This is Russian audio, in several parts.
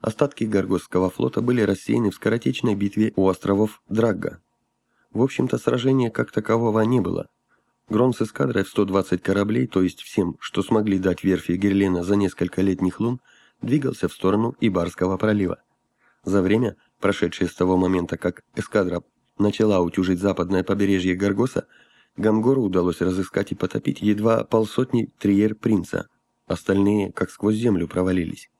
остатки Гаргосского флота были рассеяны в скоротечной битве у островов Драгга. В общем-то, сражения как такового не было. Грон с эскадрой в 120 кораблей, то есть всем, что смогли дать верфи Герлена за несколько летних лун, двигался в сторону Ибарского пролива. За время, прошедшее с того момента, как эскадра начала утюжить западное побережье Гаргоса, Гамгору удалось разыскать и потопить едва полсотни триер принца, остальные как сквозь землю провалились.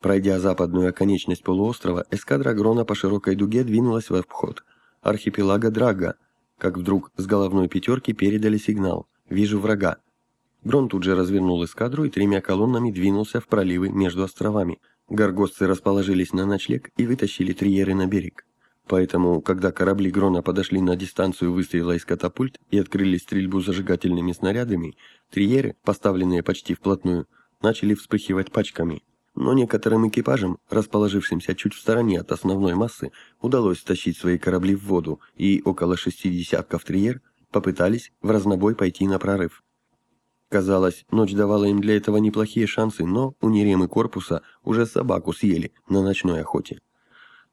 Пройдя западную оконечность полуострова, эскадра Грона по широкой дуге двинулась в обход архипелага Драга, как вдруг с головной пятерки передали сигнал «Вижу врага». Грон тут же развернул эскадру и тремя колоннами двинулся в проливы между островами. Горгостцы расположились на ночлег и вытащили триеры на берег. Поэтому, когда корабли Грона подошли на дистанцию выстрела из катапульт и открыли стрельбу зажигательными снарядами, триеры, поставленные почти вплотную, начали вспыхивать пачками. Но некоторым экипажам, расположившимся чуть в стороне от основной массы, удалось стащить свои корабли в воду, и около шести десятков триер попытались в разнобой пойти на прорыв. Казалось, ночь давала им для этого неплохие шансы, но у Неремы корпуса уже собаку съели на ночной охоте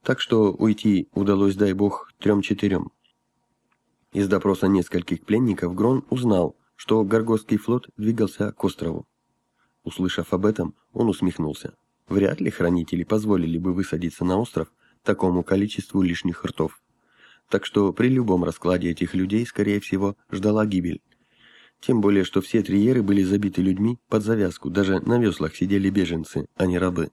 так что уйти удалось, дай бог, трем-четырем. Из допроса нескольких пленников Грон узнал, что Горгосский флот двигался к острову. Услышав об этом, он усмехнулся. Вряд ли хранители позволили бы высадиться на остров такому количеству лишних ртов. Так что при любом раскладе этих людей, скорее всего, ждала гибель. Тем более, что все триеры были забиты людьми под завязку, даже на веслах сидели беженцы, а не рабы.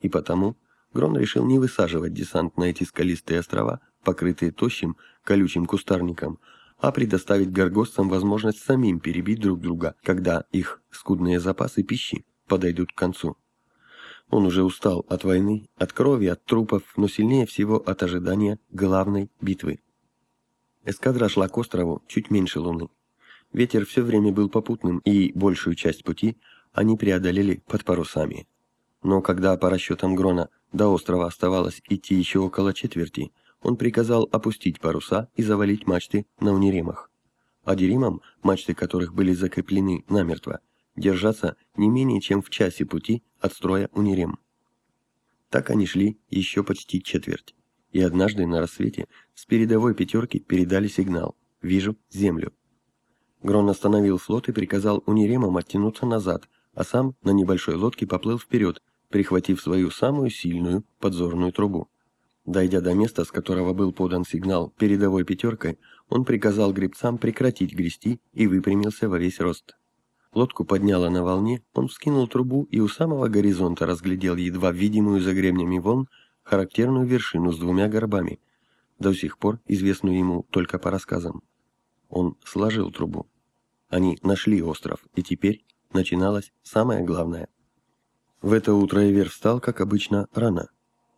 И потому Грон решил не высаживать десант на эти скалистые острова, покрытые тощим, колючим кустарником, а предоставить горгостцам возможность самим перебить друг друга, когда их скудные запасы пищи подойдут к концу. Он уже устал от войны, от крови, от трупов, но сильнее всего от ожидания главной битвы. Эскадра шла к острову чуть меньше луны. Ветер все время был попутным, и большую часть пути они преодолели под парусами. Но когда по расчетам Грона до острова оставалось идти еще около четверти, он приказал опустить паруса и завалить мачты на униремах. А деримам, мачты которых были закреплены намертво, держаться не менее чем в часе пути от строя унирем. Так они шли еще почти четверть. И однажды на рассвете с передовой пятерки передали сигнал «Вижу землю». Грон остановил флот и приказал униремам оттянуться назад, а сам на небольшой лодке поплыл вперед, прихватив свою самую сильную подзорную трубу. Дойдя до места, с которого был подан сигнал передовой пятеркой, он приказал гребцам прекратить грести и выпрямился во весь рост. Лодку подняло на волне, он вскинул трубу и у самого горизонта разглядел едва видимую за гребнями волн характерную вершину с двумя горбами, до сих пор известную ему только по рассказам. Он сложил трубу. Они нашли остров, и теперь начиналось самое главное. В это утро Эвер встал, как обычно, рано.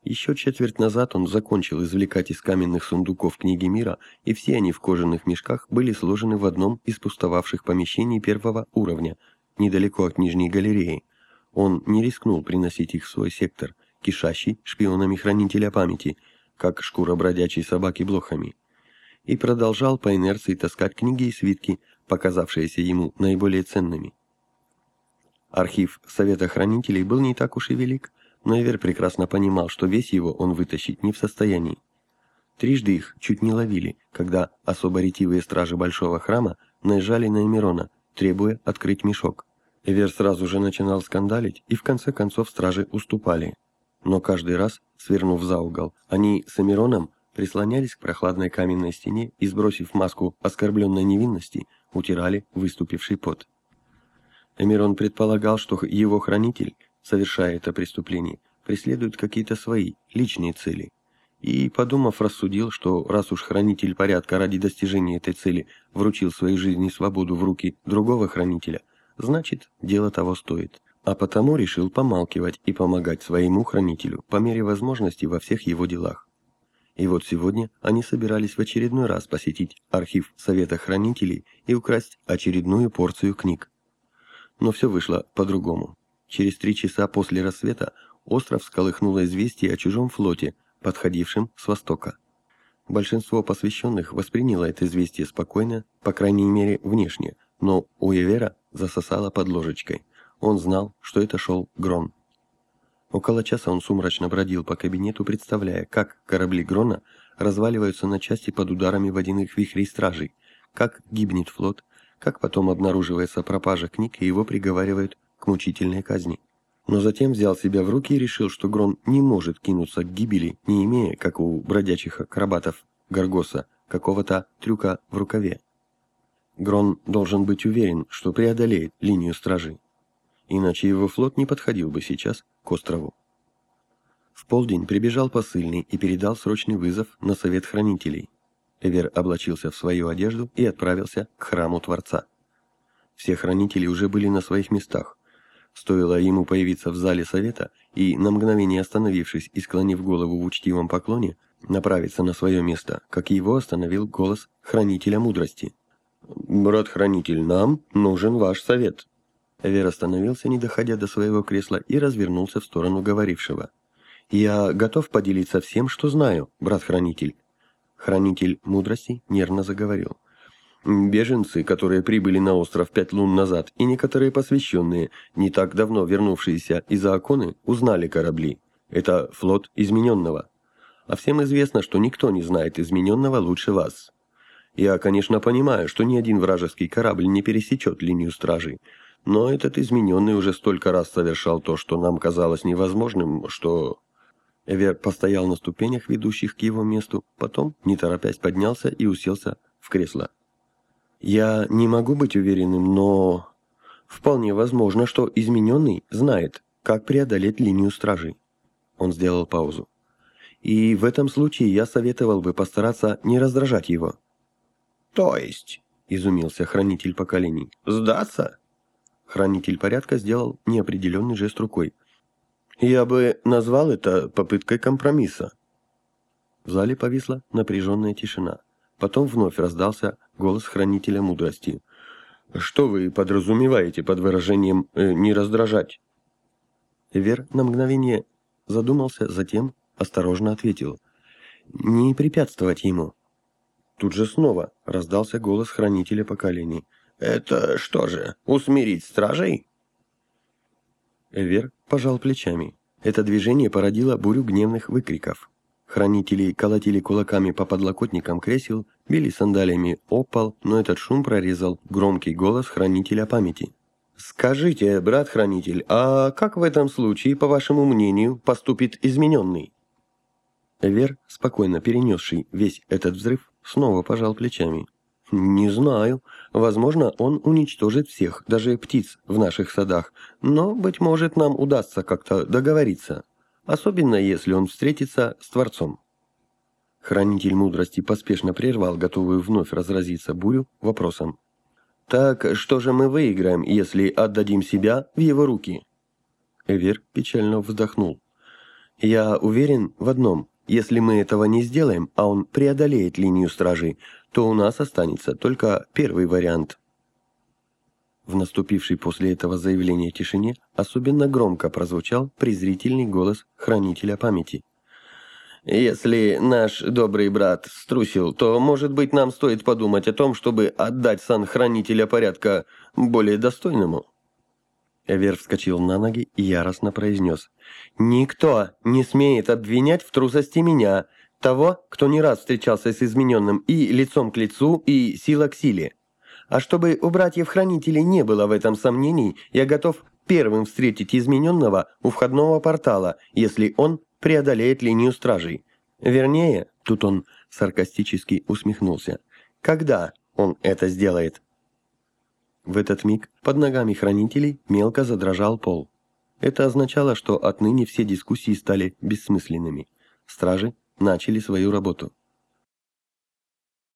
Еще четверть назад он закончил извлекать из каменных сундуков книги мира, и все они в кожаных мешках были сложены в одном из пустовавших помещений первого уровня, недалеко от нижней галереи. Он не рискнул приносить их в свой сектор, кишащий шпионами хранителя памяти, как шкура бродячей собаки блохами. И продолжал по инерции таскать книги и свитки, показавшиеся ему наиболее ценными. Архив Совета Хранителей был не так уж и велик, но Эвер прекрасно понимал, что весь его он вытащить не в состоянии. Трижды их чуть не ловили, когда особо ретивые стражи Большого Храма наезжали на Эмирона, требуя открыть мешок. Эвер сразу же начинал скандалить, и в конце концов стражи уступали. Но каждый раз, свернув за угол, они с Эмироном прислонялись к прохладной каменной стене и, сбросив маску оскорбленной невинности, утирали выступивший пот. Эмирон предполагал, что его хранитель, совершая это преступление, преследует какие-то свои, личные цели. И, подумав, рассудил, что раз уж хранитель порядка ради достижения этой цели вручил своей жизни свободу в руки другого хранителя, значит, дело того стоит. А потому решил помалкивать и помогать своему хранителю по мере возможности во всех его делах. И вот сегодня они собирались в очередной раз посетить архив Совета Хранителей и украсть очередную порцию книг. Но все вышло по-другому. Через три часа после рассвета остров сколыхнуло известие о чужом флоте, подходившем с востока. Большинство посвященных восприняло это известие спокойно, по крайней мере внешне, но у Эвера засосало под ложечкой. Он знал, что это шел Грон. Около часа он сумрачно бродил по кабинету, представляя, как корабли Грона разваливаются на части под ударами водяных вихрей стражей, как гибнет флот, как потом обнаруживается пропажа книг и его приговаривают к мучительной казни. Но затем взял себя в руки и решил, что Грон не может кинуться к гибели, не имея, как у бродячих акробатов Гаргоса, какого-то трюка в рукаве. Грон должен быть уверен, что преодолеет линию стражей. Иначе его флот не подходил бы сейчас к острову. В полдень прибежал посыльный и передал срочный вызов на совет хранителей. Эвер облачился в свою одежду и отправился к храму Творца. Все хранители уже были на своих местах. Стоило ему появиться в зале совета и, на мгновение остановившись и склонив голову в учтивом поклоне, направиться на свое место, как его остановил голос хранителя мудрости. «Брат-хранитель, нам нужен ваш совет». Эвер остановился, не доходя до своего кресла, и развернулся в сторону говорившего. «Я готов поделиться всем, что знаю, брат-хранитель». Хранитель мудрости нервно заговорил. Беженцы, которые прибыли на остров пять лун назад, и некоторые посвященные, не так давно вернувшиеся из-за оконы, узнали корабли. Это флот измененного. А всем известно, что никто не знает измененного лучше вас. Я, конечно, понимаю, что ни один вражеский корабль не пересечет линию стражей, но этот измененный уже столько раз совершал то, что нам казалось невозможным, что... Эвер постоял на ступенях, ведущих к его месту, потом, не торопясь, поднялся и уселся в кресло. «Я не могу быть уверенным, но...» «Вполне возможно, что измененный знает, как преодолеть линию стражей». Он сделал паузу. «И в этом случае я советовал бы постараться не раздражать его». «То есть?» – изумился хранитель поколений. «Сдаться?» Хранитель порядка сделал неопределенный жест рукой. «Я бы назвал это попыткой компромисса». В зале повисла напряженная тишина. Потом вновь раздался голос хранителя мудрости. «Что вы подразумеваете под выражением э, «не раздражать»?» Вер на мгновение задумался, затем осторожно ответил. «Не препятствовать ему». Тут же снова раздался голос хранителя поколений. «Это что же, усмирить стражей?» Эвер пожал плечами. Это движение породило бурю гневных выкриков. Хранители колотили кулаками по подлокотникам кресел, били сандалиями о пол, но этот шум прорезал громкий голос хранителя памяти. «Скажите, брат-хранитель, а как в этом случае, по вашему мнению, поступит измененный?» Эвер, спокойно перенесший весь этот взрыв, снова пожал плечами. «Не знаю. Возможно, он уничтожит всех, даже птиц в наших садах, но, быть может, нам удастся как-то договориться» особенно если он встретится с Творцом. Хранитель мудрости поспешно прервал готовую вновь разразиться бурю вопросом. «Так что же мы выиграем, если отдадим себя в его руки?» Эвер печально вздохнул. «Я уверен в одном. Если мы этого не сделаем, а он преодолеет линию стражей, то у нас останется только первый вариант». В наступившей после этого заявления тишине особенно громко прозвучал презрительный голос хранителя памяти. «Если наш добрый брат струсил, то, может быть, нам стоит подумать о том, чтобы отдать сан хранителя порядка более достойному?» Эвер вскочил на ноги и яростно произнес. «Никто не смеет обвинять в трусости меня, того, кто не раз встречался с измененным и лицом к лицу, и сила к силе. А чтобы у братьев-хранителей не было в этом сомнений, я готов первым встретить измененного у входного портала, если он преодолеет линию стражей. Вернее, тут он саркастически усмехнулся. Когда он это сделает? В этот миг под ногами хранителей мелко задрожал пол. Это означало, что отныне все дискуссии стали бессмысленными. Стражи начали свою работу.